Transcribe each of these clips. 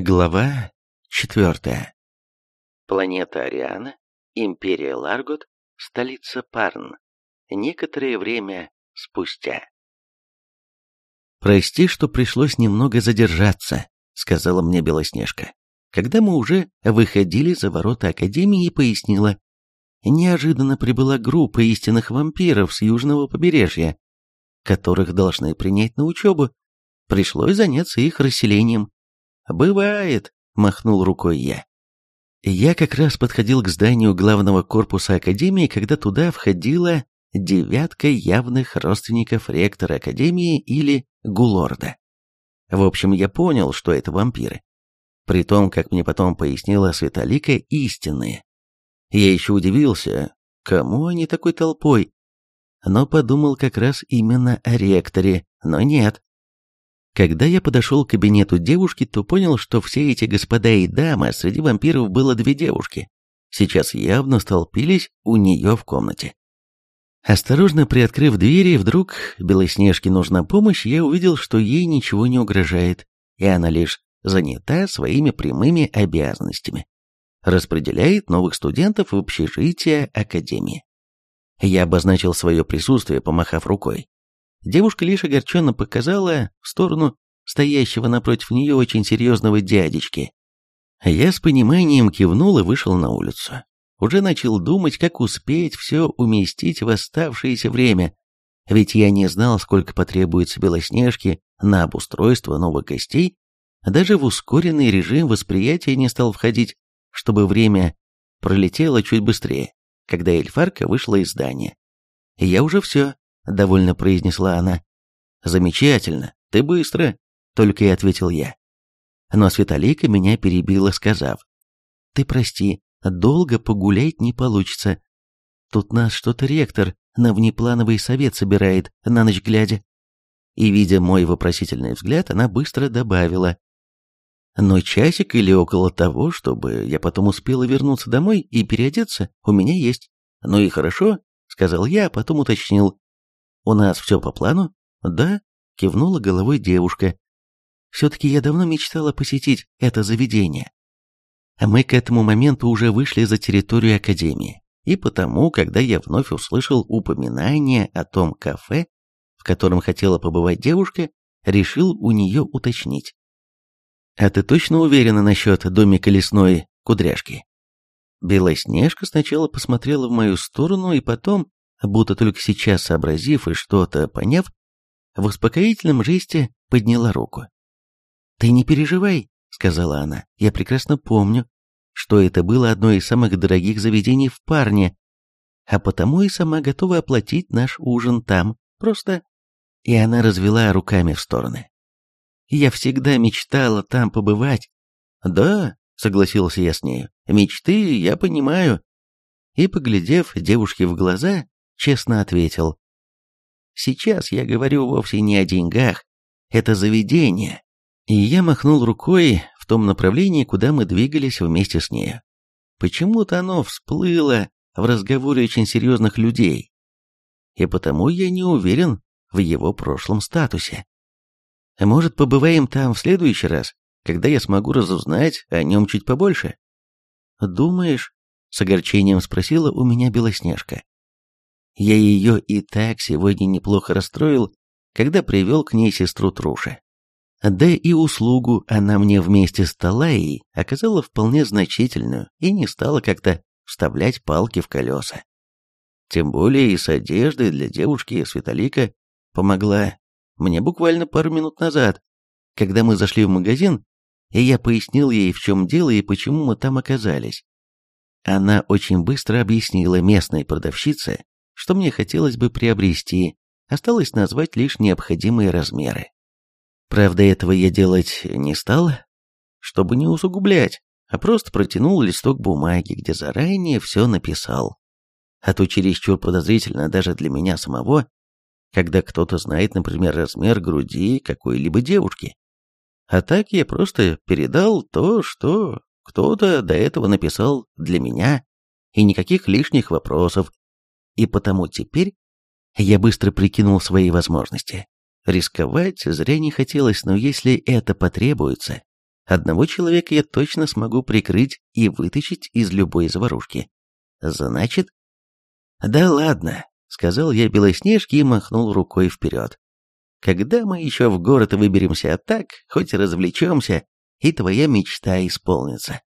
Глава четвертая. Планета Ариана, Империя Ларгот, столица Парн. Некоторое время спустя. «Прости, что пришлось немного задержаться», — сказала мне Белоснежка, когда мы уже выходили за ворота Академии и пояснила. Неожиданно прибыла группа истинных вампиров с южного побережья, которых должны принять на учебу. Пришлось заняться их расселением. «Бывает», — махнул рукой я. Я как раз подходил к зданию главного корпуса Академии, когда туда входила девятка явных родственников ректора Академии или Гулорда. В общем, я понял, что это вампиры. При том, как мне потом пояснила Светолика, истинные. Я еще удивился, кому они такой толпой, но подумал как раз именно о ректоре, но нет. Когда я подошел к кабинету девушки, то понял, что все эти господа и дамы, а среди вампиров было две девушки, сейчас явно столпились у нее в комнате. Осторожно приоткрыв двери, вдруг Белоснежке нужна помощь, я увидел, что ей ничего не угрожает, и она лишь занята своими прямыми обязанностями. Распределяет новых студентов в общежитие Академии. Я обозначил свое присутствие, помахав рукой. Девушка лишь огорченно показала в сторону стоящего напротив нее очень серьезного дядечки. Я с пониманием кивнул и вышел на улицу. Уже начал думать, как успеть все уместить в оставшееся время, ведь я не знал, сколько потребуется Белоснежке на обустройство новых гостей, даже в ускоренный режим восприятия не стал входить, чтобы время пролетело чуть быстрее, когда эльфарка вышла из здания. Я уже все, — довольно произнесла она. «Замечательно, ты быстро», — только и ответил я. Но Светолейка меня перебила, сказав, «Ты прости, долго погулять не получится. Тут нас что-то ректор на внеплановый совет собирает, на ночь глядя». И, видя мой вопросительный взгляд, она быстро добавила, «Но часик или около того, чтобы я потом успела вернуться домой и переодеться, у меня есть». «Ну и хорошо», — сказал я, а потом уточнил, «У нас все по плану?» «Да», — кивнула головой девушка. «Все-таки я давно мечтала посетить это заведение». Мы к этому моменту уже вышли за территорию Академии, и потому, когда я вновь услышал упоминание о том кафе, в котором хотела побывать девушка, решил у нее уточнить. «А ты точно уверена насчет домика лесной кудряшки?» Белоснежка сначала посмотрела в мою сторону и потом, будто только сейчас сообразив и что-то поняв, в успокоительном жесте подняла руку. «Ты не переживай», — сказала она, — «я прекрасно помню, что это было одно из самых дорогих заведений в парне, а потому и сама готова оплатить наш ужин там, просто...» И она развела руками в стороны. «Я всегда мечтала там побывать». «Да», — согласился я с нею, — «мечты, я понимаю». И, поглядев девушке в глаза, честно ответил. «Сейчас я говорю вовсе не о деньгах, это заведение». И я махнул рукой в том направлении, куда мы двигались вместе с нею. Почему-то оно всплыло в разговоре очень серьезных людей. И потому я не уверен в его прошлом статусе. Может, побываем там в следующий раз, когда я смогу разузнать о нем чуть побольше? Думаешь? С огорчением спросила у меня Белоснежка. Я ее и так сегодня неплохо расстроил, когда привел к ней сестру Труши. Да и услугу она мне вместе с Талаей оказала вполне значительную и не стала как-то вставлять палки в колеса. Тем более и с одеждой для девушки Светолика помогла мне буквально пару минут назад, когда мы зашли в магазин, и я пояснил ей, в чем дело и почему мы там оказались. Она очень быстро объяснила местной продавщице, что мне хотелось бы приобрести, осталось назвать лишь необходимые размеры. Правда, этого я делать не стал, чтобы не усугублять, а просто протянул листок бумаги, где заранее все написал. А то чересчур подозрительно даже для меня самого, когда кто-то знает, например, размер груди какой-либо девушки. А так я просто передал то, что кто-то до этого написал для меня, и никаких лишних вопросов, и потому теперь я быстро прикинул свои возможности. Рисковать зря не хотелось, но если это потребуется, Одного человека я точно смогу прикрыть и вытащить из любой заварушки. Значит... Да ладно, сказал я Белоснежке и махнул рукой вперед. Когда мы еще в город выберемся, а так, хоть развлечемся, и твоя мечта исполнится.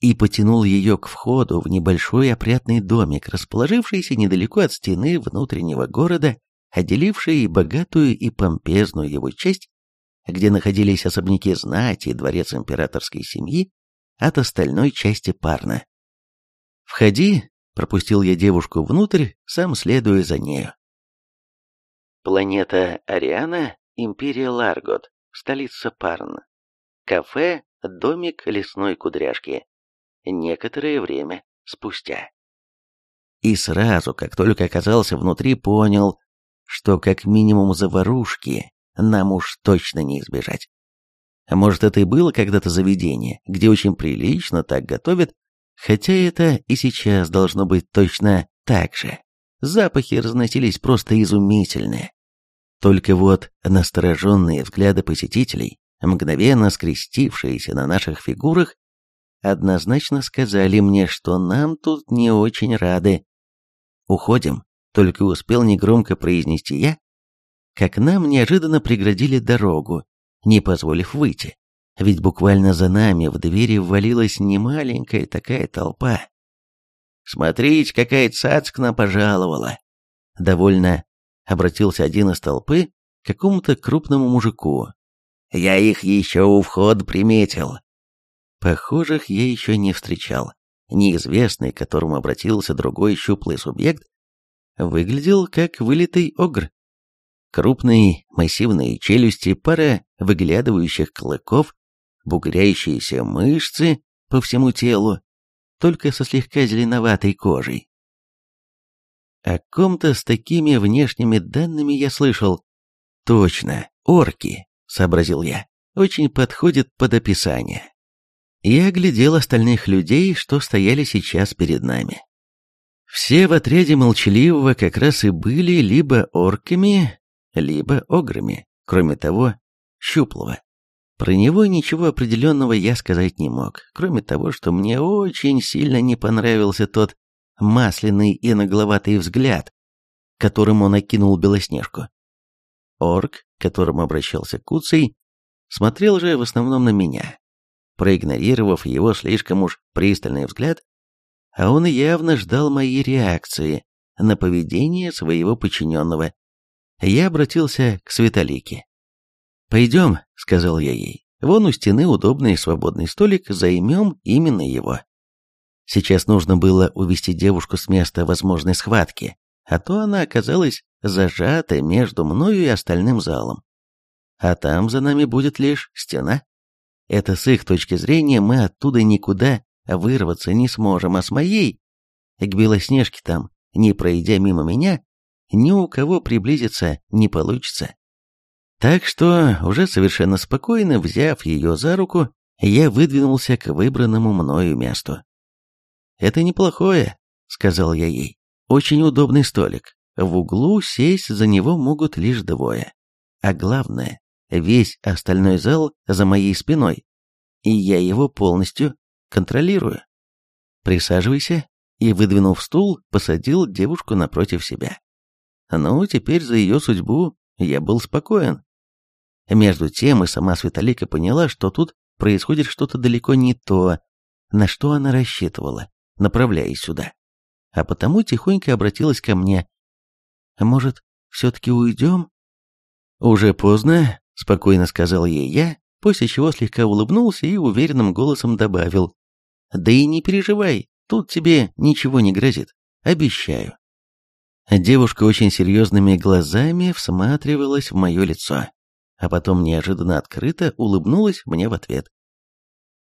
И потянул ее к входу в небольшой опрятный домик, расположившийся недалеко от стены внутреннего города, отделивший богатую и помпезную его часть, где находились особняки знати и дворец императорской семьи, от остальной части Парна. «Входи», — пропустил я девушку внутрь, сам следуя за нею. Планета Ариана, Империя Ларгот, столица Парн. Кафе «Домик лесной кудряшки». Некоторое время спустя. И сразу, как только оказался внутри, понял, что как минимум заварушки нам уж точно не избежать. Может, это и было когда-то заведение, где очень прилично так готовят, хотя это и сейчас должно быть точно так же. Запахи разносились просто изумительные. Только вот настороженные взгляды посетителей, мгновенно скрестившиеся на наших фигурах, однозначно сказали мне, что нам тут не очень рады. «Уходим», — только успел негромко произнести я, как нам неожиданно преградили дорогу, не позволив выйти. Ведь буквально за нами в двери ввалилась немаленькая такая толпа. «Смотрите, какая цац к нам пожаловала!» Довольно обратился один из толпы к какому-то крупному мужику. «Я их еще у входа приметил». Похожих я еще не встречал. Неизвестный, к которому обратился другой щуплый субъект, выглядел как вылитый огр. Крупные массивные челюсти, пара выглядывающих клыков, бугрящиеся мышцы по всему телу, только со слегка зеленоватой кожей. О ком-то с такими внешними данными я слышал. Точно, орки, сообразил я. Очень подходит под описание. Я оглядел остальных людей, что стояли сейчас перед нами. Все в отряде молчаливого как раз и были либо орками, либо ограми, кроме того, щуплого. Про него ничего определенного я сказать не мог, кроме того, что мне очень сильно не понравился тот масляный и нагловатый взгляд, которым он окинул Белоснежку. Орк, к которому обращался Куций, смотрел же в основном на меня. Проигнорировав его слишком уж пристальный взгляд, а он явно ждал моей реакции на поведение своего подчиненного, я обратился к Светолике. «Пойдем», — сказал я ей, — «вон у стены удобный свободный столик, займем именно его». Сейчас нужно было увести девушку с места возможной схватки, а то она оказалась зажата между мною и остальным залом. А там за нами будет лишь стена. Это с их точки зрения мы оттуда никуда вырваться не сможем, а с моей, к Белоснежке там, не пройдя мимо меня, ни у кого приблизиться не получится. Так что, уже совершенно спокойно взяв ее за руку, я выдвинулся к выбранному мною месту. «Это неплохое», — сказал я ей. «Очень удобный столик. В углу сесть за него могут лишь двое. А главное, весь остальной зал за моей спиной, и я его полностью контролирую. Присаживайся, и, выдвинув стул, посадил девушку напротив себя. Ну, теперь за ее судьбу я был спокоен. Между тем и сама Светолика поняла, что тут происходит что-то далеко не то, на что она рассчитывала направляясь сюда. А потому тихонько обратилась ко мне. «Может, все-таки уйдем?» «Уже поздно», — спокойно сказал ей я, после чего слегка улыбнулся и уверенным голосом добавил. «Да и не переживай, тут тебе ничего не грозит, обещаю». Девушка очень серьезными глазами всматривалась в мое лицо, а потом неожиданно открыто улыбнулась мне в ответ.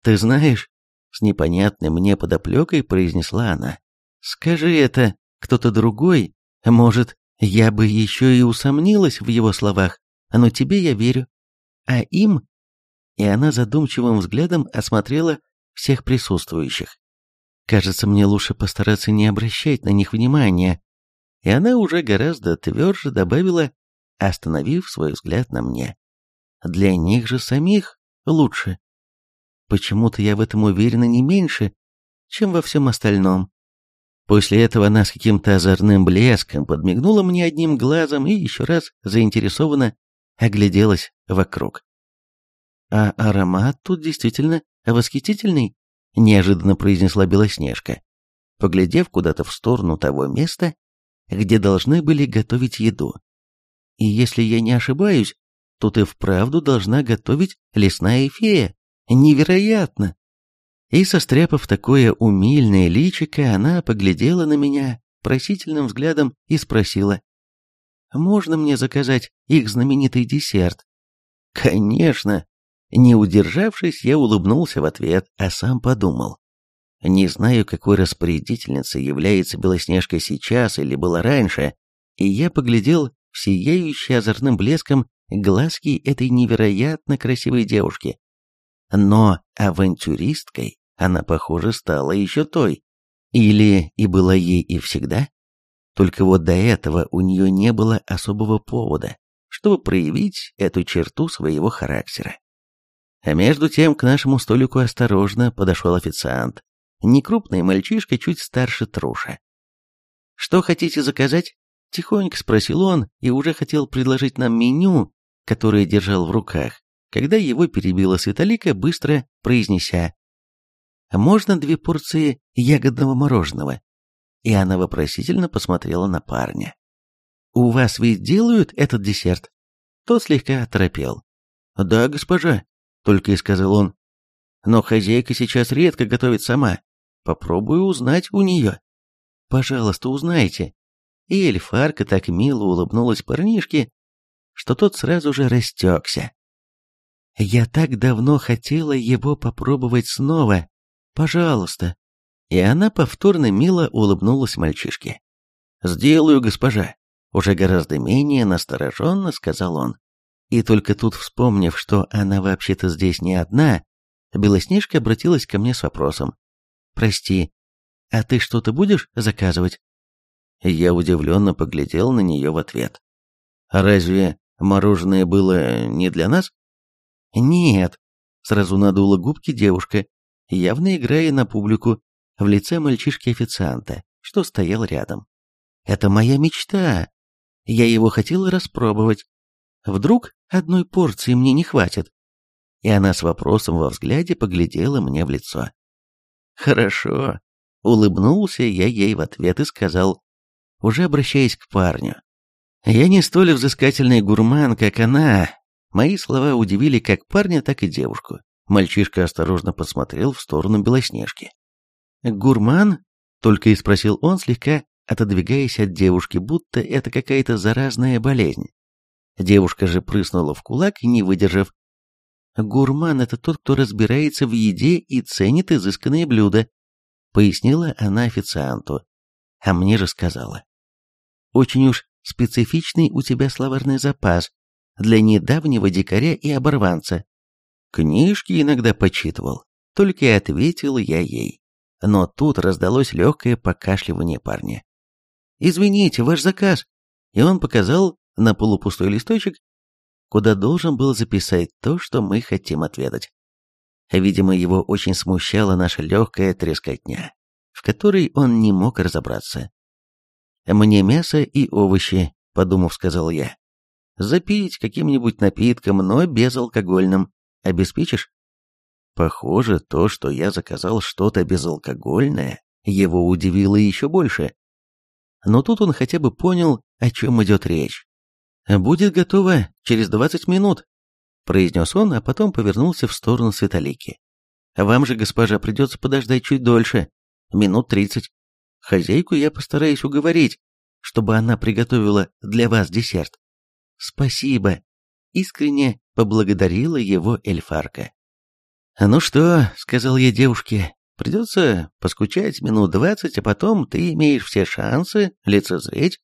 «Ты знаешь, с непонятной мне подоплекой произнесла она. «Скажи это кто-то другой, может, я бы еще и усомнилась в его словах, но тебе я верю. А им...» И она задумчивым взглядом осмотрела всех присутствующих. «Кажется, мне лучше постараться не обращать на них внимания». И она уже гораздо тверже добавила, остановив свой взгляд на мне. «Для них же самих лучше. Почему-то я в этом уверена не меньше, чем во всем остальном. После этого она с каким-то озорным блеском подмигнула мне одним глазом и еще раз заинтересованно огляделась вокруг. «А аромат тут действительно восхитительный», — неожиданно произнесла Белоснежка, поглядев куда-то в сторону того места, где должны были готовить еду. «И если я не ошибаюсь, тут и вправду должна готовить лесная фея. Невероятно!» И состряпав такое умильное личико, она поглядела на меня просительным взглядом и спросила, «Можно мне заказать их знаменитый десерт?» «Конечно!» Не удержавшись, я улыбнулся в ответ, а сам подумал. Не знаю, какой распорядительницей является Белоснежка сейчас или была раньше, и я поглядел в сияющие озорным блеском глазки этой невероятно красивой девушки. Но авантюристкой она, похоже, стала еще той. Или и была ей и всегда? Только вот до этого у нее не было особого повода, чтобы проявить эту черту своего характера. А между тем к нашему столику осторожно подошел официант, некрупный мальчишка чуть старше Труша. «Что хотите заказать?» — тихонько спросил он и уже хотел предложить нам меню, которое держал в руках, когда его перебила Светолика, быстро произнеся «Можно две порции ягодного мороженого?» И она вопросительно посмотрела на парня. «У вас ведь делают этот десерт?» Тот слегка оторопел. «Да, госпожа», — только и сказал он. «Но хозяйка сейчас редко готовит сама. Попробую узнать у нее». «Пожалуйста, узнайте». И эльфарка так мило улыбнулась парнишке, что тот сразу же растекся. «Я так давно хотела его попробовать снова. Пожалуйста». И она повторно мило улыбнулась мальчишке. «Сделаю, госпожа», — уже гораздо менее настороженно сказал он. И только тут, вспомнив, что она вообще-то здесь не одна, Белоснежка обратилась ко мне с вопросом. «Прости, а ты что-то будешь заказывать?» Я удивленно поглядел на нее в ответ. «А разве мороженое было не для нас?» «Нет», — сразу надула губки девушка, явно играя на публику, в лице мальчишки-официанта, что стоял рядом. «Это моя мечта. Я его хотела распробовать. Вдруг одной порции мне не хватит?» И она с вопросом во взгляде поглядела мне в лицо. «Хорошо», — улыбнулся я ей в ответ и сказал, уже обращаясь к парню. «Я не столь взыскательный гурман, как она». Мои слова удивили как парня, так и девушку. Мальчишка осторожно посмотрел в сторону Белоснежки. «Гурман?» — только и спросил он, слегка отодвигаясь от девушки, будто это какая-то заразная болезнь. Девушка же прыснула в кулак, не выдержав. «Гурман — это тот, кто разбирается в еде и ценит изысканные блюда», — пояснила она официанту. А мне же сказала. «Очень уж специфичный у тебя словарный запас для недавнего дикаря и оборванца. Книжки иногда почитывал, только и ответил я ей. Но тут раздалось легкое покашливание парня. «Извините, ваш заказ!» И он показал на полупустой листочек, куда должен был записать то, что мы хотим отведать. Видимо, его очень смущала наша легкая трескотня, в которой он не мог разобраться. «Мне мясо и овощи», — подумав, сказал я. «Запить каким-нибудь напитком, но безалкогольным. Обеспечишь?» Похоже, то, что я заказал что-то безалкогольное, его удивило еще больше. Но тут он хотя бы понял, о чем идет речь. «Будет готово через двадцать минут», — произнес он, а потом повернулся в сторону Светолики. «Вам же, госпожа, придется подождать чуть дольше, минут тридцать. Хозяйку я постараюсь уговорить, чтобы она приготовила для вас десерт». «Спасибо», — искренне поблагодарила его эльфарка. «Ну что», — сказал я девушке, — «придется поскучать минут двадцать, а потом ты имеешь все шансы лицезреть,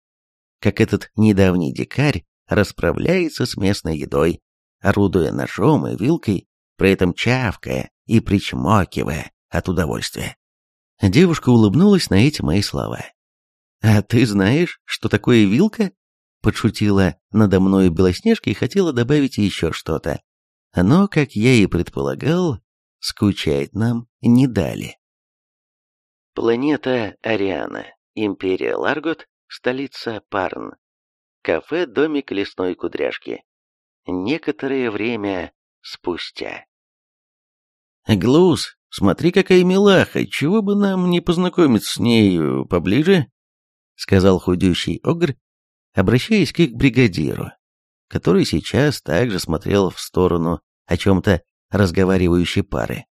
как этот недавний дикарь расправляется с местной едой, орудуя ножом и вилкой, при этом чавкая и причмокивая от удовольствия. Девушка улыбнулась на эти мои слова. «А ты знаешь, что такое вилка?» Подшутила надо мной Белоснежка и хотела добавить еще что-то. Но, как я и предполагал, скучать нам не дали. Планета Ариана, Империя Ларгот, столица Парн. Кафе «Домик лесной кудряшки». Некоторое время спустя. «Глуз, смотри, какая милаха, чего бы нам не познакомиться с ней поближе?» сказал худющий огр, обращаясь к их бригадиру, который сейчас также смотрел в сторону о чем-то разговаривающей пары.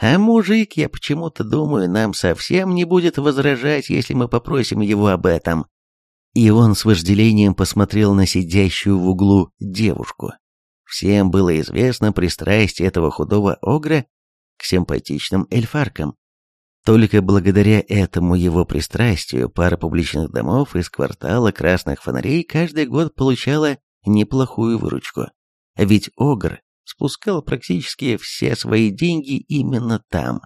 А мужик, я почему-то думаю, нам совсем не будет возражать, если мы попросим его об этом. И он с вожделением посмотрел на сидящую в углу девушку. Всем было известно пристрастие этого худого огра к симпатичным эльфаркам. Только благодаря этому его пристрастию пара публичных домов из квартала красных фонарей каждый год получала неплохую выручку. Ведь Огр спускал практически все свои деньги именно там.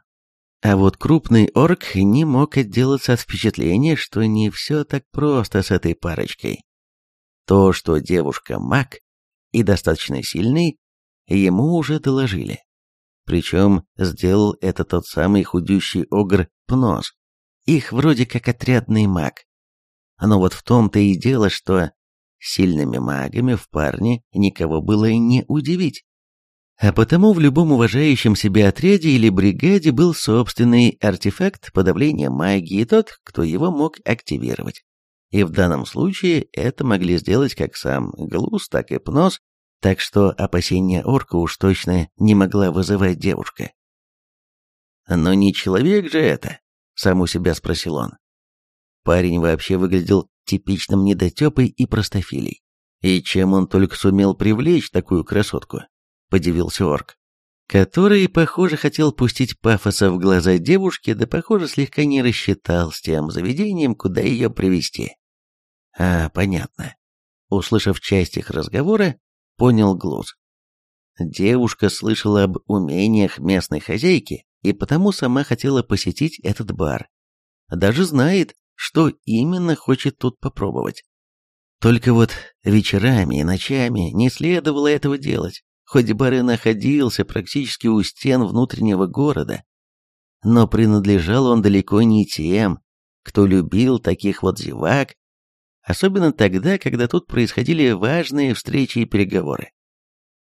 А вот крупный орк не мог отделаться от впечатления, что не все так просто с этой парочкой. То, что девушка маг и достаточно сильный, ему уже доложили. Причем сделал это тот самый худющий огр Пнос. Их вроде как отрядный маг. Но вот в том-то и дело, что сильными магами в парне никого было и не удивить. А потому в любом уважающем себя отряде или бригаде был собственный артефакт подавления магии, тот, кто его мог активировать. И в данном случае это могли сделать как сам Глус, так и Пнос, так что опасения орка уж точно не могла вызывать девушка. «Но не человек же это?» — сам у себя спросил он. Парень вообще выглядел типичным недотепой и простофилей. И чем он только сумел привлечь такую красотку? Подивился орк. Который, похоже, хотел пустить пафоса в глаза девушки, да, похоже, слегка не рассчитал с тем заведением, куда ее привести. А, понятно. Услышав часть их разговора, понял Глуз. Девушка слышала об умениях местной хозяйки и потому сама хотела посетить этот бар. Даже знает, что именно хочет тут попробовать. Только вот вечерами и ночами не следовало этого делать, хоть бар и находился практически у стен внутреннего города, но принадлежал он далеко не тем, кто любил таких вот зевак особенно тогда, когда тут происходили важные встречи и переговоры.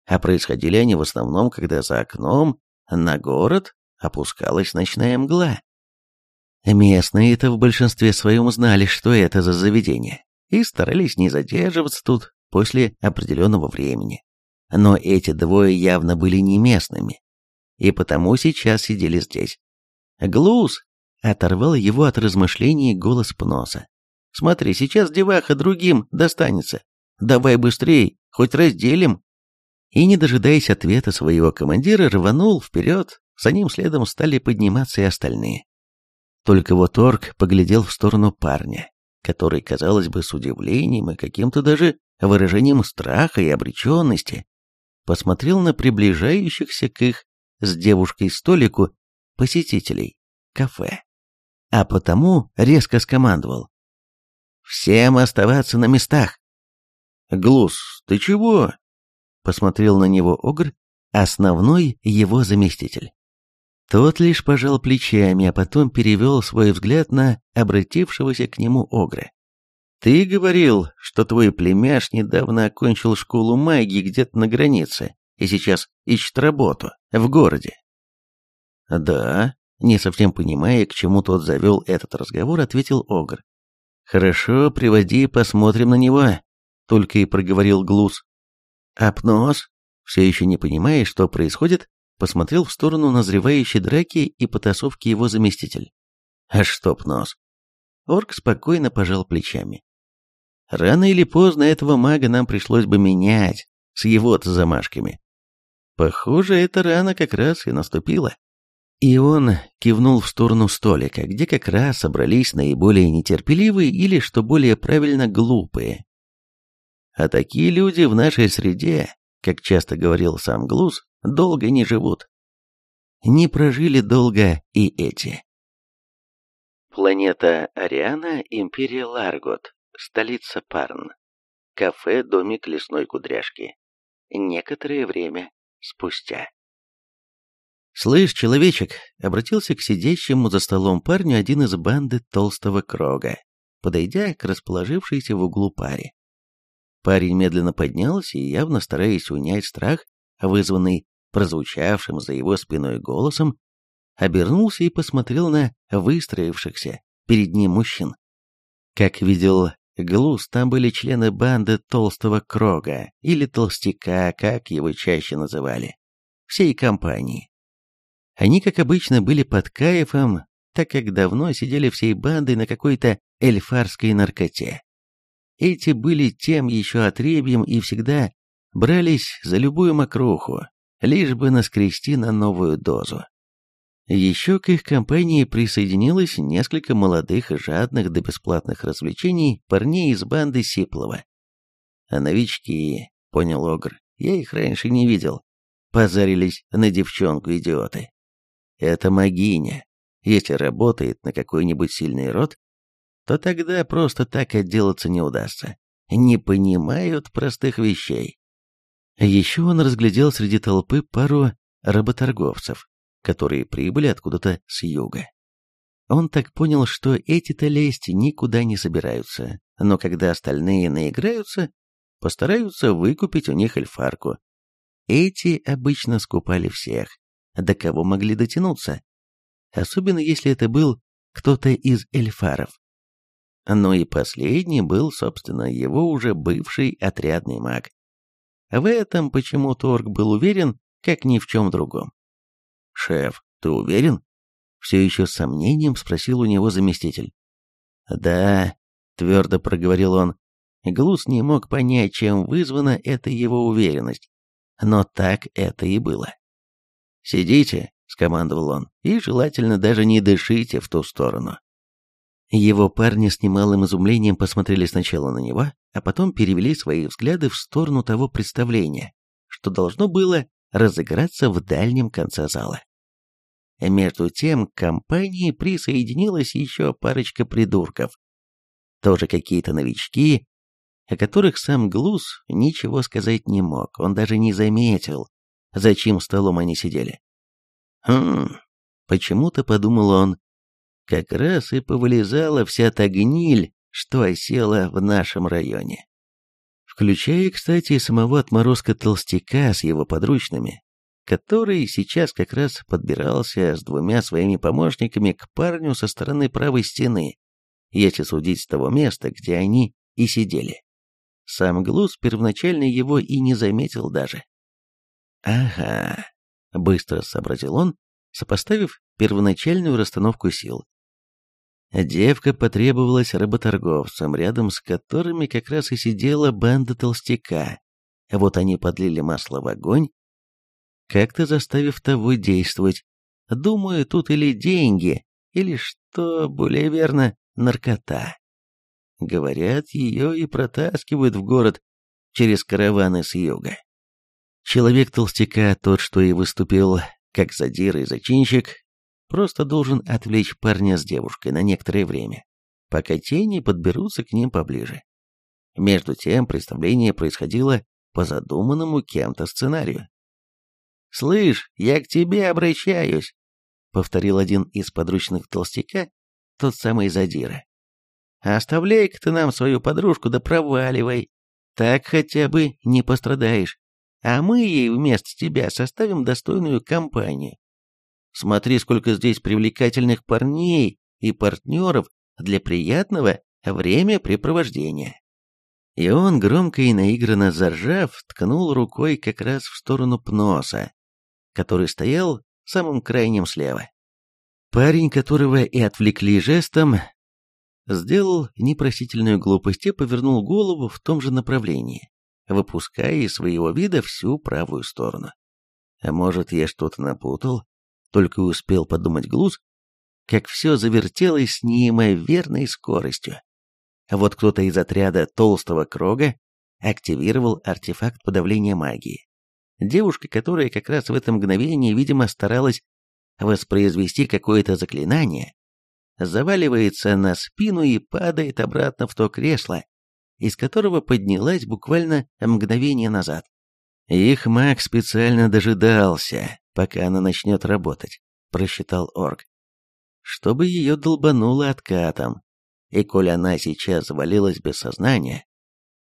А происходили они в основном, когда за окном на город опускалась ночная мгла. Местные-то в большинстве своем знали, что это за заведение, и старались не задерживаться тут после определенного времени. Но эти двое явно были не местными, и потому сейчас сидели здесь. Глуз оторвал его от размышлений голос Пноса. Смотри, сейчас деваха другим достанется. Давай быстрей, хоть разделим. И, не дожидаясь ответа своего командира, рванул вперед, за ним следом стали подниматься и остальные. Только вот орк поглядел в сторону парня, который, казалось бы, с удивлением и каким-то даже выражением страха и обреченности, посмотрел на приближающихся к их с девушкой столику посетителей кафе. А потому резко скомандовал. Всем оставаться на местах. Глус, ты чего? Посмотрел на него Огр, основной его заместитель. Тот лишь пожал плечами, а потом перевел свой взгляд на обратившегося к нему Огра. «Ты говорил, что твой племяш недавно окончил школу магии где-то на границе и сейчас ищет работу в городе». «Да», не совсем понимая, к чему тот завел этот разговор, ответил Огр. «Хорошо, приводи, посмотрим на него», — только и проговорил Глуз. Апноз, все еще не понимая, что происходит, посмотрел в сторону назревающей драки и потасовки его заместитель. «А что, Пнос?» Орк спокойно пожал плечами. «Рано или поздно этого мага нам пришлось бы менять, с его-то замашками. Похоже, эта рана как раз и наступила». И он кивнул в сторону столика, где как раз собрались наиболее нетерпеливые или, что более правильно, глупые. А такие люди в нашей среде, как часто говорил сам Глуз, долго не живут. Не прожили долго и эти. Планета Ариана, Империя Ларгот, столица Парн. Кафе «Домик лесной кудряшки». Некоторое время спустя. «Слышь, человечек!» — обратился к сидящему за столом парню один из банды толстого крога, подойдя к расположившейся в углу паре. Парень медленно поднялся и, явно стараясь унять страх, вызванный прозвучавшим за его спиной голосом, обернулся и посмотрел на выстроившихся перед ним мужчин. Как видел Глуз, там были члены банды Толстого Крога, или Толстяка, как его чаще называли, всей компании. Они, как обычно, были под кайфом, так как давно сидели всей бандой на какой-то эльфарской наркоте. Эти были тем еще отребьем и всегда брались за любую мокруху, лишь бы наскрести на новую дозу. Еще к их компании присоединилось несколько молодых жадных до бесплатных развлечений парней из банды Сиплова. А новички, понял Огр, я их раньше не видел, позарились на девчонку идиоты. Это магиня. Если работает на какой-нибудь сильный род, то тогда просто так отделаться не удастся. Не понимают простых вещей. Еще он разглядел среди толпы пару работорговцев, которые прибыли откуда-то с юга. Он так понял, что эти-то лезть никуда не собираются, но когда остальные наиграются, постараются выкупить у них эльфарку. Эти обычно скупали всех, до кого могли дотянуться, особенно если это был кто-то из эльфаров. Ну и последний был, собственно, его уже бывший отрядный маг. В этом почему Торг был уверен, как ни в чем другом. «Шеф, ты уверен?» Все еще с сомнением спросил у него заместитель. «Да», — твердо проговорил он. Глус не мог понять, чем вызвана эта его уверенность. Но так это и было. «Сидите», — скомандовал он, — «и желательно даже не дышите в ту сторону». Его парни с немалым изумлением посмотрели сначала на него, а потом перевели свои взгляды в сторону того представления, что должно было разыграться в дальнем конце зала. Между тем к компании присоединилась еще парочка придурков. Тоже какие-то новички, о которых сам Глус ничего сказать не мог, он даже не заметил, за чьим столом они сидели. «Хм...» — почему-то подумал он. Как раз и повылезала вся та гниль, что осела в нашем районе. Включая, кстати, самого отморозка толстяка с его подручными, который сейчас как раз подбирался с двумя своими помощниками к парню со стороны правой стены, если судить с того места, где они и сидели. Сам Глус первоначально его и не заметил даже. «Ага», — быстро сообразил он, сопоставив первоначальную расстановку сил. Девка потребовалась работорговцам, рядом с которыми как раз и сидела банда толстяка. Вот они подлили масло в огонь, как-то заставив того действовать. Думаю, тут или деньги, или, что более верно, наркота. Говорят, ее и протаскивают в город через караваны с юга. Человек толстяка, тот, что и выступил как задир и зачинщик, просто должен отвлечь парня с девушкой на некоторое время, пока тени подберутся к ним поближе. Между тем, представление происходило по задуманному кем-то сценарию. «Слышь, я к тебе обращаюсь», — повторил один из подручных толстяка, тот самый задира. «Оставляй-ка ты нам свою подружку да проваливай, так хотя бы не пострадаешь, а мы ей вместо тебя составим достойную компанию. Смотри, сколько здесь привлекательных парней и партнеров для приятного времяпрепровождения». И он, громко и наигранно заржав, ткнул рукой как раз в сторону Пноса, который стоял самым крайним слева. Парень, которого и отвлекли жестом, сделал непростительную глупость и повернул голову в том же направлении, выпуская из своего вида всю правую сторону. А может, я что-то напутал? Только успел подумать Глуз, как все завертелось с неимоверной скоростью. А вот кто-то из отряда толстого крога активировал артефакт подавления магии. Девушка, которая как раз в это мгновение, видимо, старалась воспроизвести какое-то заклинание, заваливается на спину и падает обратно в то кресло, из которого поднялась буквально мгновение назад. Их маг специально дожидался, пока она начнет работать, просчитал орк. Чтобы ее долбануло откатом. И коль она сейчас завалилась без сознания,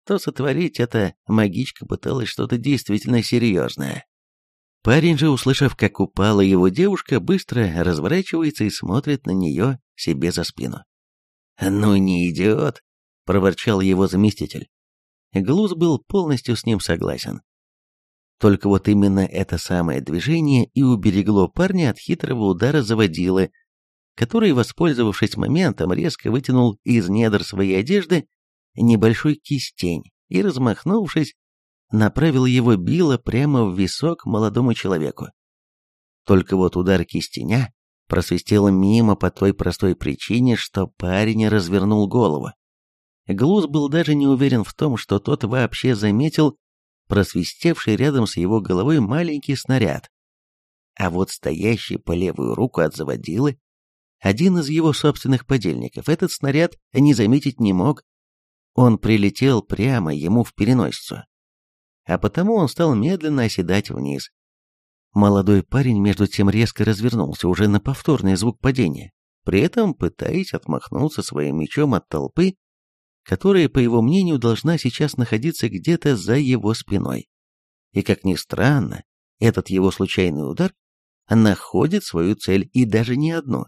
то сотворить это магичка пыталась что-то действительно серьезное. Парень же, услышав, как упала его девушка, быстро разворачивается и смотрит на нее себе за спину. «Ну не идиот!» — проворчал его заместитель. Глуз был полностью с ним согласен. Только вот именно это самое движение и уберегло парня от хитрого удара заводилы, который, воспользовавшись моментом, резко вытянул из недр своей одежды небольшой кистень и, размахнувшись, направил его било прямо в висок молодому человеку. Только вот удар кистеня просвистел мимо по той простой причине, что парень развернул голову. Глуз был даже не уверен в том, что тот вообще заметил просвистевший рядом с его головой маленький снаряд. А вот стоящий по левую руку от заводилы, один из его собственных подельников, этот снаряд не заметить не мог. Он прилетел прямо ему в переносицу. А потому он стал медленно оседать вниз. Молодой парень между тем резко развернулся уже на повторный звук падения, при этом пытаясь отмахнуться своим мечом от толпы, которая, по его мнению, должна сейчас находиться где-то за его спиной. И, как ни странно, этот его случайный удар находит свою цель и даже не одну.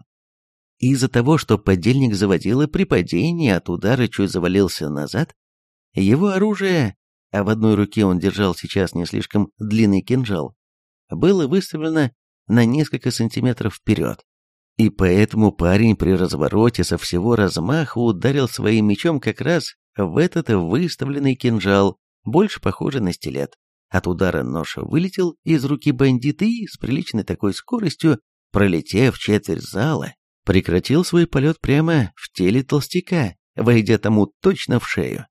Из-за того, что подельник заводила при падении от удара чуть завалился назад, его оружие, а в одной руке он держал сейчас не слишком длинный кинжал, было выставлено на несколько сантиметров вперед. И поэтому парень при развороте со всего размаха ударил своим мечом как раз в этот выставленный кинжал, больше похожий на стилет. От удара нож вылетел из руки бандита и с приличной такой скоростью, пролетев четверть зала, прекратил свой полет прямо в теле толстяка, войдя тому точно в шею.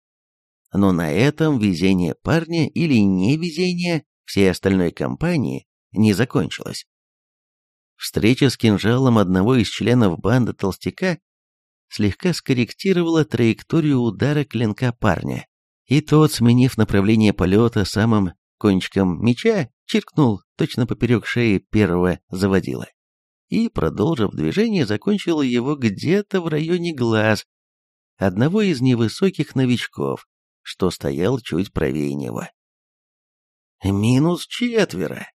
Но на этом везение парня или невезение всей остальной компании не закончилось. Встреча с кинжалом одного из членов банды толстяка слегка скорректировала траекторию удара клинка парня, и тот, сменив направление полета самым кончиком меча, чиркнул точно поперек шеи первого заводила. И, продолжив движение, закончил его где-то в районе глаз одного из невысоких новичков, что стоял чуть правее него. «Минус четверо!»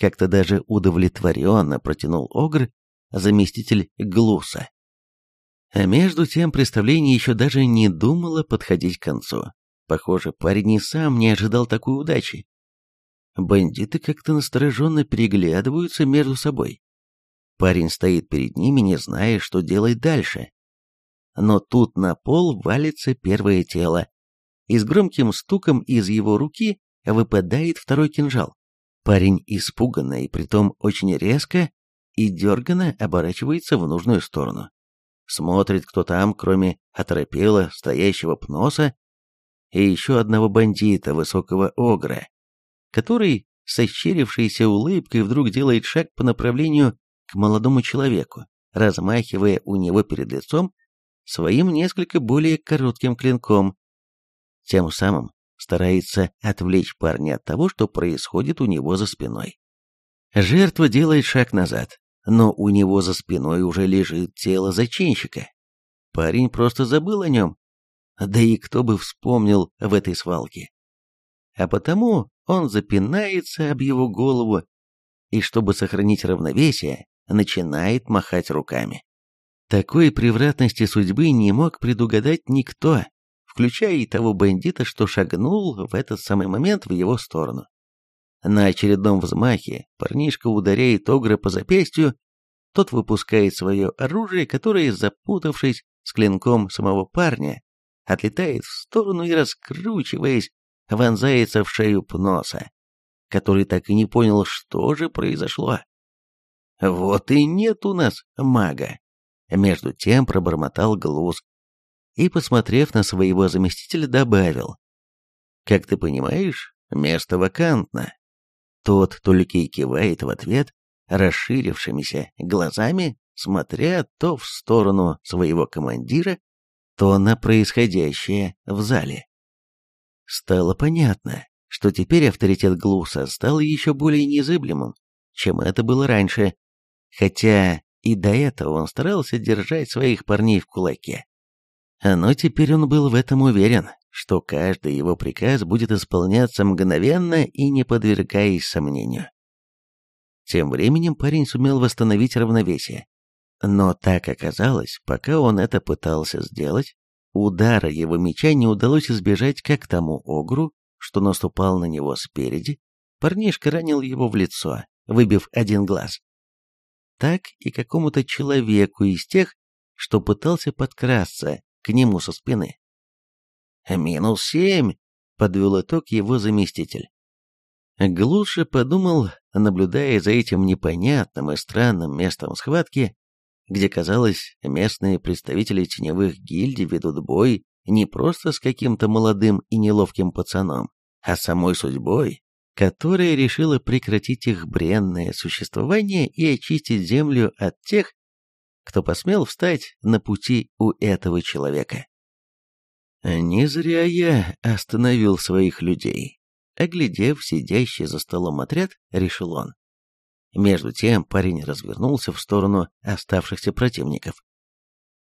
Как-то даже удовлетворенно протянул Огр, заместитель Глуса. А между тем представление еще даже не думало подходить к концу. Похоже, парень и сам не ожидал такой удачи. Бандиты как-то настороженно переглядываются между собой. Парень стоит перед ними, не зная, что делать дальше. Но тут на пол валится первое тело, и с громким стуком из его руки выпадает второй кинжал. Парень испуганно и притом очень резко и дерганно оборачивается в нужную сторону. Смотрит, кто там, кроме оторопела стоящего пноса и еще одного бандита, высокого огра, который с ощерившейся улыбкой вдруг делает шаг по направлению к молодому человеку, размахивая у него перед лицом своим несколько более коротким клинком. Тем самым старается отвлечь парня от того, что происходит у него за спиной. Жертва делает шаг назад, но у него за спиной уже лежит тело зачинщика. Парень просто забыл о нем. Да и кто бы вспомнил в этой свалке. А потому он запинается об его голову и, чтобы сохранить равновесие, начинает махать руками. Такой превратности судьбы не мог предугадать никто, включая и того бандита, что шагнул в этот самый момент в его сторону. На очередном взмахе парнишка ударяет Огра по запястью, тот выпускает свое оружие, которое, запутавшись с клинком самого парня, отлетает в сторону и, раскручиваясь, вонзается в шею Пноса, который так и не понял, что же произошло. «Вот и нет у нас мага!» Между тем пробормотал Глуз, и, посмотрев на своего заместителя, добавил. «Как ты понимаешь, место вакантно». Тот только и кивает в ответ, расширившимися глазами, смотря то в сторону своего командира, то на происходящее в зале. Стало понятно, что теперь авторитет Глуса стал еще более незыблемым, чем это было раньше, хотя и до этого он старался держать своих парней в кулаке. Но теперь он был в этом уверен, что каждый его приказ будет исполняться мгновенно и не подвергаясь сомнению. Тем временем парень сумел восстановить равновесие. Но так оказалось, пока он это пытался сделать, удара его меча не удалось избежать как тому огру, что наступал на него спереди, парнишка ранил его в лицо, выбив один глаз. Так и какому-то человеку из тех, что пытался подкрасться к нему со спины. «Минус семь», — подвел итог его заместитель. Глуше подумал, наблюдая за этим непонятным и странным местом схватки, где, казалось, местные представители теневых гильдий ведут бой не просто с каким-то молодым и неловким пацаном, а самой судьбой, которая решила прекратить их бренное существование и очистить землю от тех, кто посмел встать на пути у этого человека. Не зря я остановил своих людей. Оглядев сидящий за столом отряд, решил он. Между тем парень развернулся в сторону оставшихся противников.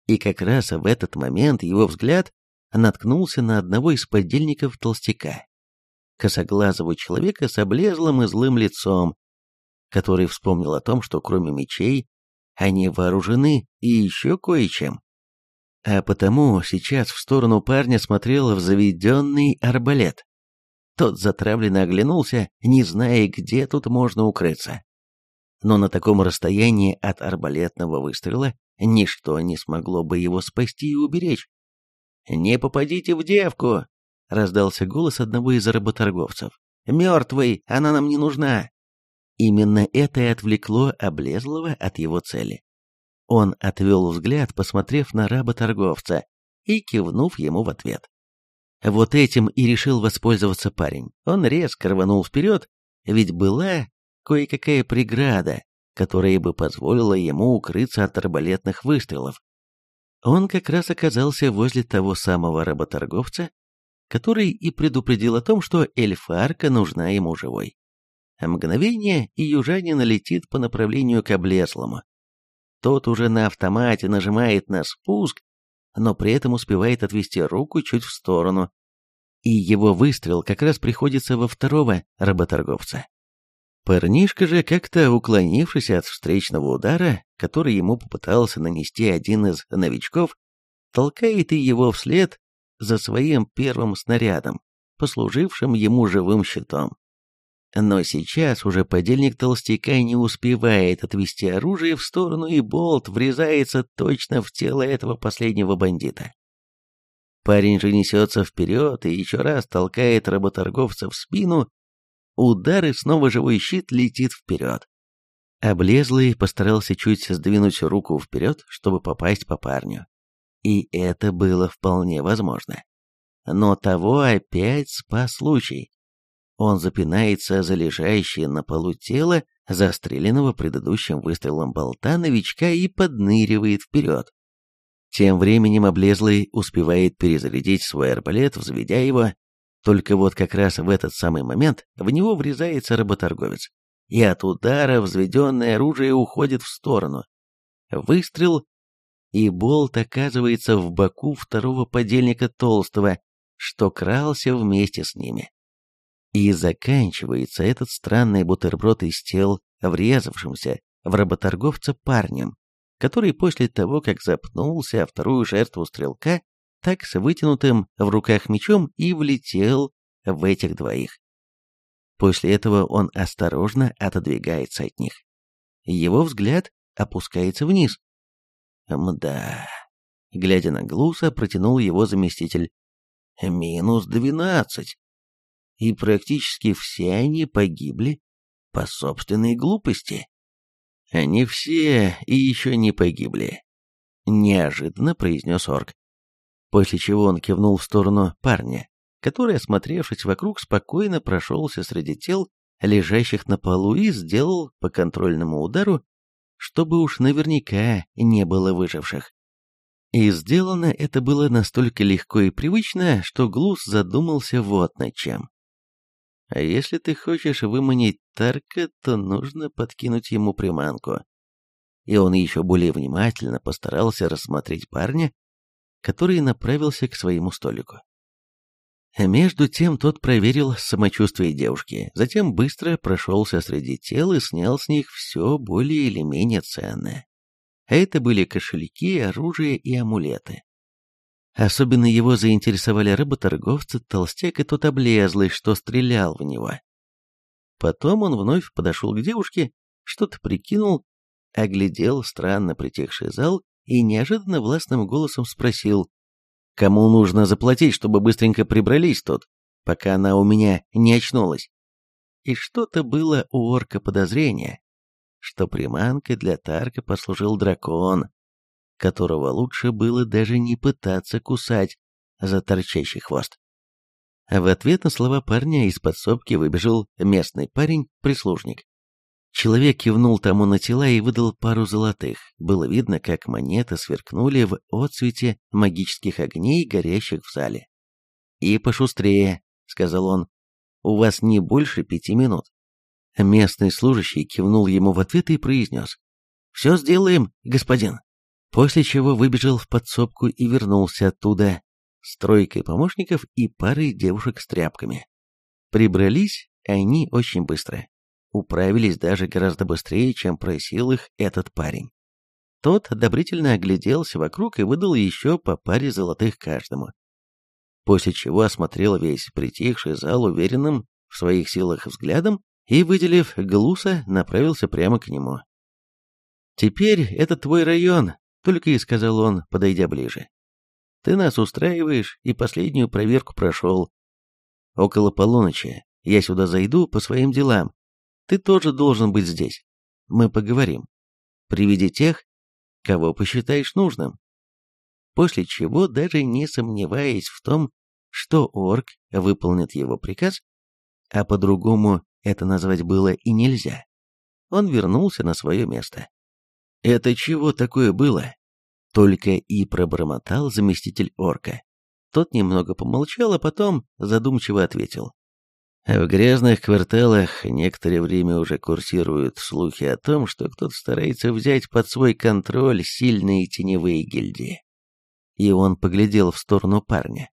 И как раз в этот момент его взгляд наткнулся на одного из подельников толстяка, косоглазого человека с облезлым и злым лицом, который вспомнил о том, что кроме мечей они вооружены и еще кое-чем. А потому сейчас в сторону парня смотрел заведенный арбалет. Тот затравленно оглянулся, не зная, где тут можно укрыться. Но на таком расстоянии от арбалетного выстрела ничто не смогло бы его спасти и уберечь. «Не попадите в девку!» — раздался голос одного из работорговцев. «Мертвый, она нам не нужна!» Именно это и отвлекло Облезлого от его цели. Он отвел взгляд, посмотрев на работорговца и кивнув ему в ответ. Вот этим и решил воспользоваться парень. Он резко рванул вперед, ведь была кое-какая преграда, которая бы позволила ему укрыться от арбалетных выстрелов. Он как раз оказался возле того самого работорговца, который и предупредил о том, что эльфарка нужна ему живой. Мгновение, и южанин летит по направлению к облезлому. Тот уже на автомате нажимает на спуск, но при этом успевает отвести руку чуть в сторону, и его выстрел как раз приходится во второго работорговца. Парнишка же, как-то уклонившись от встречного удара, который ему попытался нанести один из новичков, толкает и его вслед за своим первым снарядом, послужившим ему живым щитом. Но сейчас уже подельник толстяка не успевает отвести оружие в сторону, и болт врезается точно в тело этого последнего бандита. Парень же несется вперед и еще раз толкает работорговца в спину, Удар и снова живой щит летит вперед. Облезлый постарался чуть сдвинуть руку вперед, чтобы попасть по парню. И это было вполне возможно. Но того опять спас случай. Он запинается за лежащее на полу тело, застреленного предыдущим выстрелом болта новичка и подныривает вперед. Тем временем облезлый успевает перезарядить свой арбалет, взведя его, только вот как раз в этот самый момент в него врезается работорговец, и от удара взведенное оружие уходит в сторону. Выстрел, и болт оказывается в боку второго подельника Толстого, что крался вместе с ними. И заканчивается этот странный бутерброд из тел, врезавшимся в работорговца парнем, который после того, как запнулся о вторую жертву стрелка, так с вытянутым в руках мечом и влетел в этих двоих. После этого он осторожно отодвигается от них. Его взгляд опускается вниз. Мда. Глядя на Глуса, протянул его заместитель. Минус двенадцать. И практически все они погибли по собственной глупости. Они все и еще не погибли. Неожиданно произнес орк после чего он кивнул в сторону парня, который, осмотревшись вокруг, спокойно прошелся среди тел, лежащих на полу, и сделал по контрольному удару, чтобы уж наверняка не было выживших. И сделано это было настолько легко и привычно, что Глус задумался вот над чем. А если ты хочешь выманить Тарка, то нужно подкинуть ему приманку. И он еще более внимательно постарался рассмотреть парня, который направился к своему столику. Между тем тот проверил самочувствие девушки, затем быстро прошелся среди тел и снял с них все более или менее ценное. Это были кошельки, оружие и амулеты. Особенно его заинтересовали работорговцы, толстяк и тот облезлый, что стрелял в него. Потом он вновь подошел к девушке, что-то прикинул, оглядел странно притихший зал и неожиданно властным голосом спросил, кому нужно заплатить, чтобы быстренько прибрались тут, пока она у меня не очнулась. И что-то было у орка подозрение, что приманкой для Тарка послужил дракон, которого лучше было даже не пытаться кусать за торчащий хвост. В ответ на слова парня из подсобки выбежал местный парень-прислужник. Человек кивнул тому на тела и выдал пару золотых. Было видно, как монеты сверкнули в отцвете магических огней, горящих в зале. «И пошустрее», — сказал он, — «у вас не больше пяти минут». Местный служащий кивнул ему в ответ и произнес. «Все сделаем, господин» после чего выбежал в подсобку и вернулся оттуда с тройкой помощников и парой девушек с тряпками. Прибрались они очень быстро. Управились даже гораздо быстрее, чем просил их этот парень. Тот одобрительно огляделся вокруг и выдал еще по паре золотых каждому. После чего осмотрел весь притихший зал уверенным в своих силах взглядом и, выделив Глуса, направился прямо к нему. «Теперь это твой район, только и сказал он, подойдя ближе. Ты нас устраиваешь и последнюю проверку прошел. Около полуночи я сюда зайду по своим делам. Ты тоже должен быть здесь. Мы поговорим. Приведи тех, кого посчитаешь нужным. После чего, даже не сомневаясь в том, что орк выполнит его приказ, а по-другому это назвать было и нельзя, он вернулся на свое место. «Это чего такое было?» Только и пробормотал заместитель орка. Тот немного помолчал, а потом задумчиво ответил. В грязных кварталах некоторое время уже курсируют слухи о том, что кто-то старается взять под свой контроль сильные теневые гильдии. И он поглядел в сторону парня,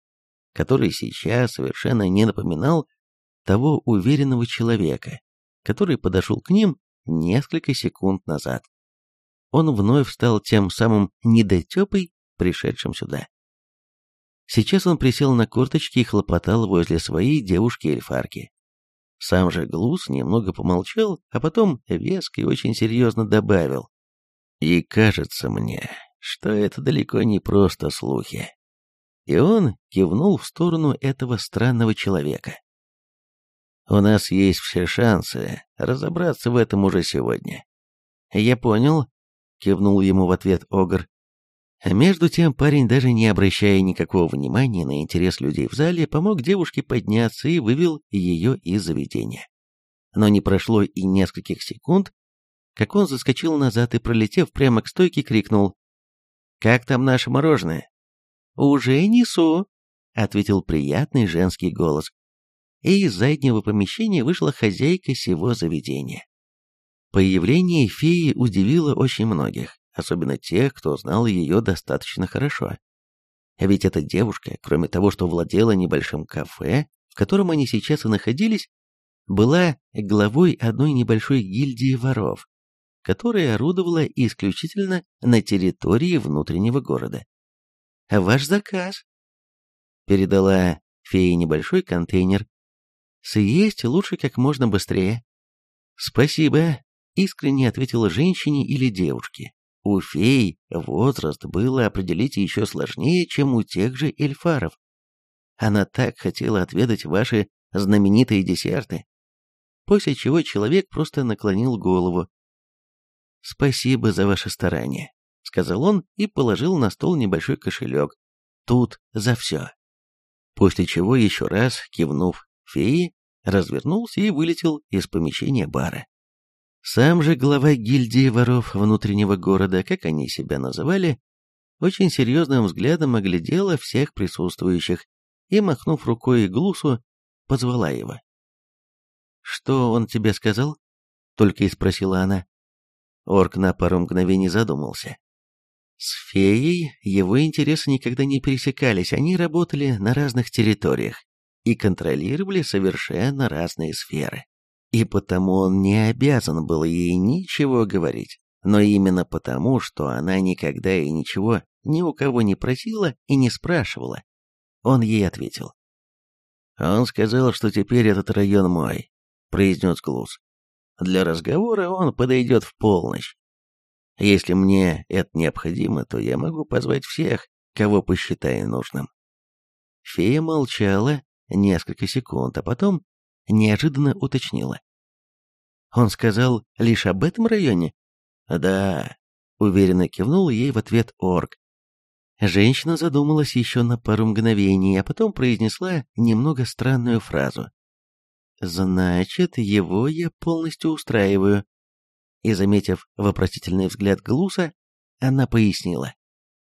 который сейчас совершенно не напоминал того уверенного человека, который подошел к ним несколько секунд назад он вновь стал тем самым недотепой, пришедшим сюда. Сейчас он присел на корточки и хлопотал возле своей девушки-эльфарки. Сам же Глус немного помолчал, а потом веско и очень серьезно добавил. «И кажется мне, что это далеко не просто слухи». И он кивнул в сторону этого странного человека. «У нас есть все шансы разобраться в этом уже сегодня». «Я понял», кивнул ему в ответ Огр. А между тем парень, даже не обращая никакого внимания на интерес людей в зале, помог девушке подняться и вывел ее из заведения. Но не прошло и нескольких секунд, как он заскочил назад и, пролетев прямо к стойке, крикнул «Как там наше мороженое?» «Уже несу», — ответил приятный женский голос. И из заднего помещения вышла хозяйка сего заведения. Появление феи удивило очень многих, особенно тех, кто знал ее достаточно хорошо. Ведь эта девушка, кроме того, что владела небольшим кафе, в котором они сейчас и находились, была главой одной небольшой гильдии воров, которая орудовала исключительно на территории внутреннего города. «Ваш заказ», — передала фея небольшой контейнер. «Съесть лучше как можно быстрее». «Спасибо», искренне ответила женщине или девушке. У фей возраст было определить еще сложнее, чем у тех же эльфаров. Она так хотела отведать ваши знаменитые десерты. После чего человек просто наклонил голову. «Спасибо за ваше старание», — сказал он и положил на стол небольшой кошелек. «Тут за все». После чего еще раз, кивнув феи, развернулся и вылетел из помещения бара. Сам же глава гильдии воров внутреннего города, как они себя называли, очень серьезным взглядом оглядела всех присутствующих и, махнув рукой Глусу, позвала его. «Что он тебе сказал?» — только и спросила она. Орк на пару мгновений задумался. С феей его интересы никогда не пересекались, они работали на разных территориях и контролировали совершенно разные сферы. И потому он не обязан был ей ничего говорить, но именно потому, что она никогда и ничего ни у кого не просила и не спрашивала, он ей ответил. «Он сказал, что теперь этот район мой», — произнес Глуз. «Для разговора он подойдет в полночь. Если мне это необходимо, то я могу позвать всех, кого посчитаю нужным». Фея молчала несколько секунд, а потом неожиданно уточнила. «Он сказал лишь об этом районе?» «Да», — уверенно кивнул ей в ответ орк. Женщина задумалась еще на пару мгновений, а потом произнесла немного странную фразу. «Значит, его я полностью устраиваю». И, заметив вопросительный взгляд Глуса, она пояснила.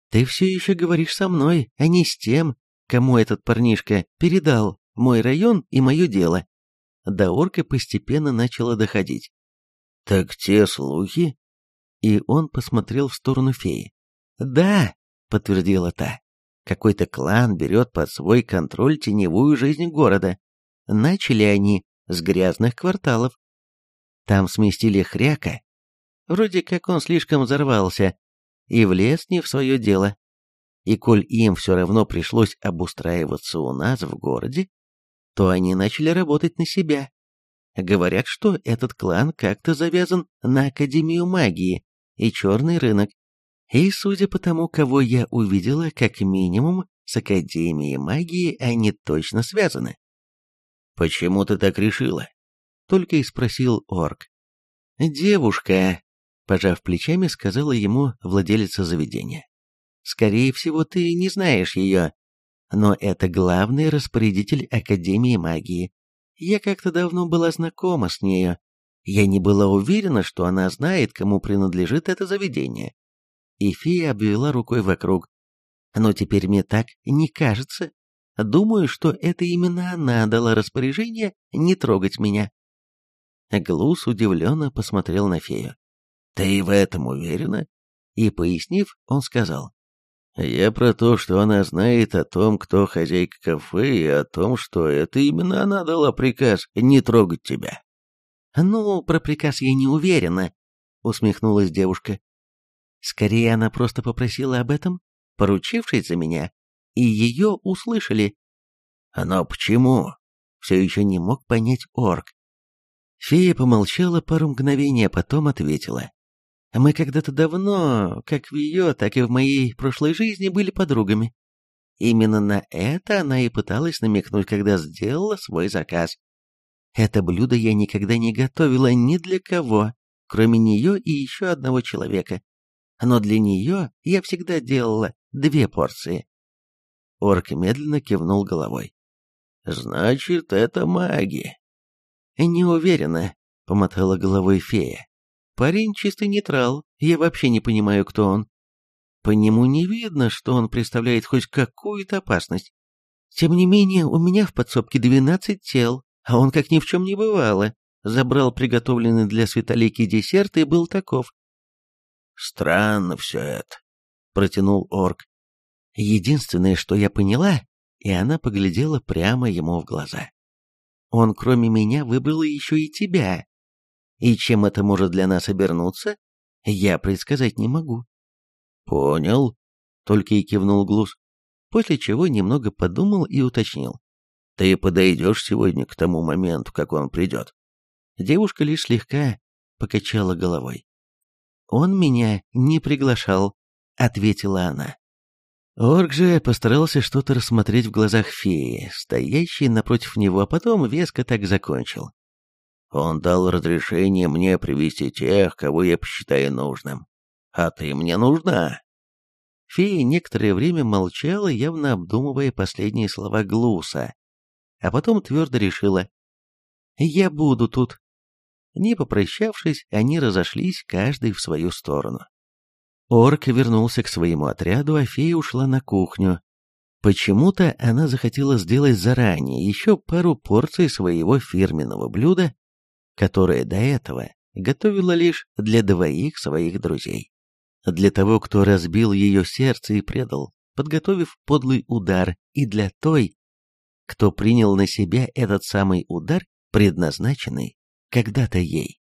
«Ты все еще говоришь со мной, а не с тем, кому этот парнишка передал мой район и мое дело». До орка постепенно начало доходить. «Так те слухи?» И он посмотрел в сторону феи. «Да, подтвердила та. Какой-то клан берет под свой контроль теневую жизнь города. Начали они с грязных кварталов. Там сместили хряка. Вроде как он слишком взорвался и влез не в свое дело. И коль им все равно пришлось обустраиваться у нас в городе, то они начали работать на себя. Говорят, что этот клан как-то завязан на Академию магии и черный рынок. И судя по тому, кого я увидела, как минимум с Академией магии они точно связаны. «Почему ты так решила?» — только и спросил орк. «Девушка», — пожав плечами, сказала ему владелица заведения. «Скорее всего, ты не знаешь ее, но это главный распорядитель Академии магии. Я как-то давно была знакома с нею. Я не была уверена, что она знает, кому принадлежит это заведение и фея обвела рукой вокруг. Но теперь мне так не кажется. Думаю, что это именно она дала распоряжение не трогать меня. Глус удивленно посмотрел на фею. «Ты в этом уверена?» И, пояснив, он сказал. «Я про то, что она знает о том, кто хозяйка кафе, и о том, что это именно она дала приказ не трогать тебя». «Ну, про приказ я не уверена», — усмехнулась девушка. Скорее, она просто попросила об этом, поручившись за меня, и ее услышали. Но почему? Все еще не мог понять орк. Фея помолчала пару мгновений, а потом ответила. Мы когда-то давно, как в ее, так и в моей прошлой жизни, были подругами. Именно на это она и пыталась намекнуть, когда сделала свой заказ. Это блюдо я никогда не готовила ни для кого, кроме нее и еще одного человека но для нее я всегда делала две порции. Орк медленно кивнул головой. «Значит, это маги». «Не уверена», — помотала головой фея. «Парень чистый нейтрал, я вообще не понимаю, кто он. По нему не видно, что он представляет хоть какую-то опасность. Тем не менее, у меня в подсобке двенадцать тел, а он, как ни в чем не бывало, забрал приготовленный для Светолики десерт и был таков. «Странно все это», — протянул орк. «Единственное, что я поняла...» И она поглядела прямо ему в глаза. «Он, кроме меня, выбрал еще и тебя. И чем это может для нас обернуться, я предсказать не могу». «Понял», — только и кивнул Глус, после чего немного подумал и уточнил. «Ты подойдешь сегодня к тому моменту, как он придет?» Девушка лишь слегка покачала головой. «Он меня не приглашал», — ответила она. Орк же постарался что-то рассмотреть в глазах феи, стоящей напротив него, а потом веско так закончил. «Он дал разрешение мне привести тех, кого я посчитаю нужным. А ты мне нужна». Фея некоторое время молчала, явно обдумывая последние слова Глуса, а потом твердо решила. «Я буду тут, не попрощавшись, они разошлись, каждый в свою сторону. Орк вернулся к своему отряду, а фея ушла на кухню. Почему-то она захотела сделать заранее еще пару порций своего фирменного блюда, которое до этого готовила лишь для двоих своих друзей. Для того, кто разбил ее сердце и предал, подготовив подлый удар, и для той, кто принял на себя этот самый удар, предназначенный когда-то ей.